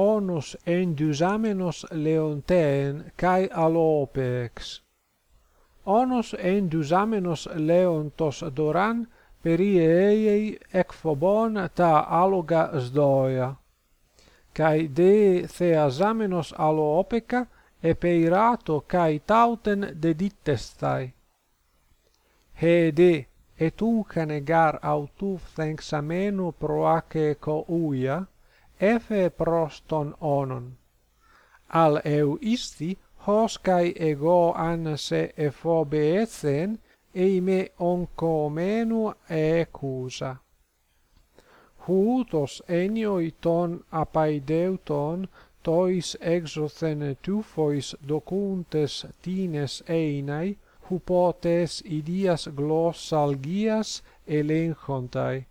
onus endusamenos leonteen kai alopex. Onus endusamenos leontos doran perieiei ekphobon ta aloga sdoia. Kai de theasamenos alopeca epeirato kai tauten dedittestai. He de et gar negar autu thanxameno proaceco uia, efe proston onon. Al eu isti hos kai ego an se ephobesen eime oncomenu ecusa. Huutos enioi ton apaideuton tois exothen tufois docuntes tines einai hupotes idias glossalgias elenchontai.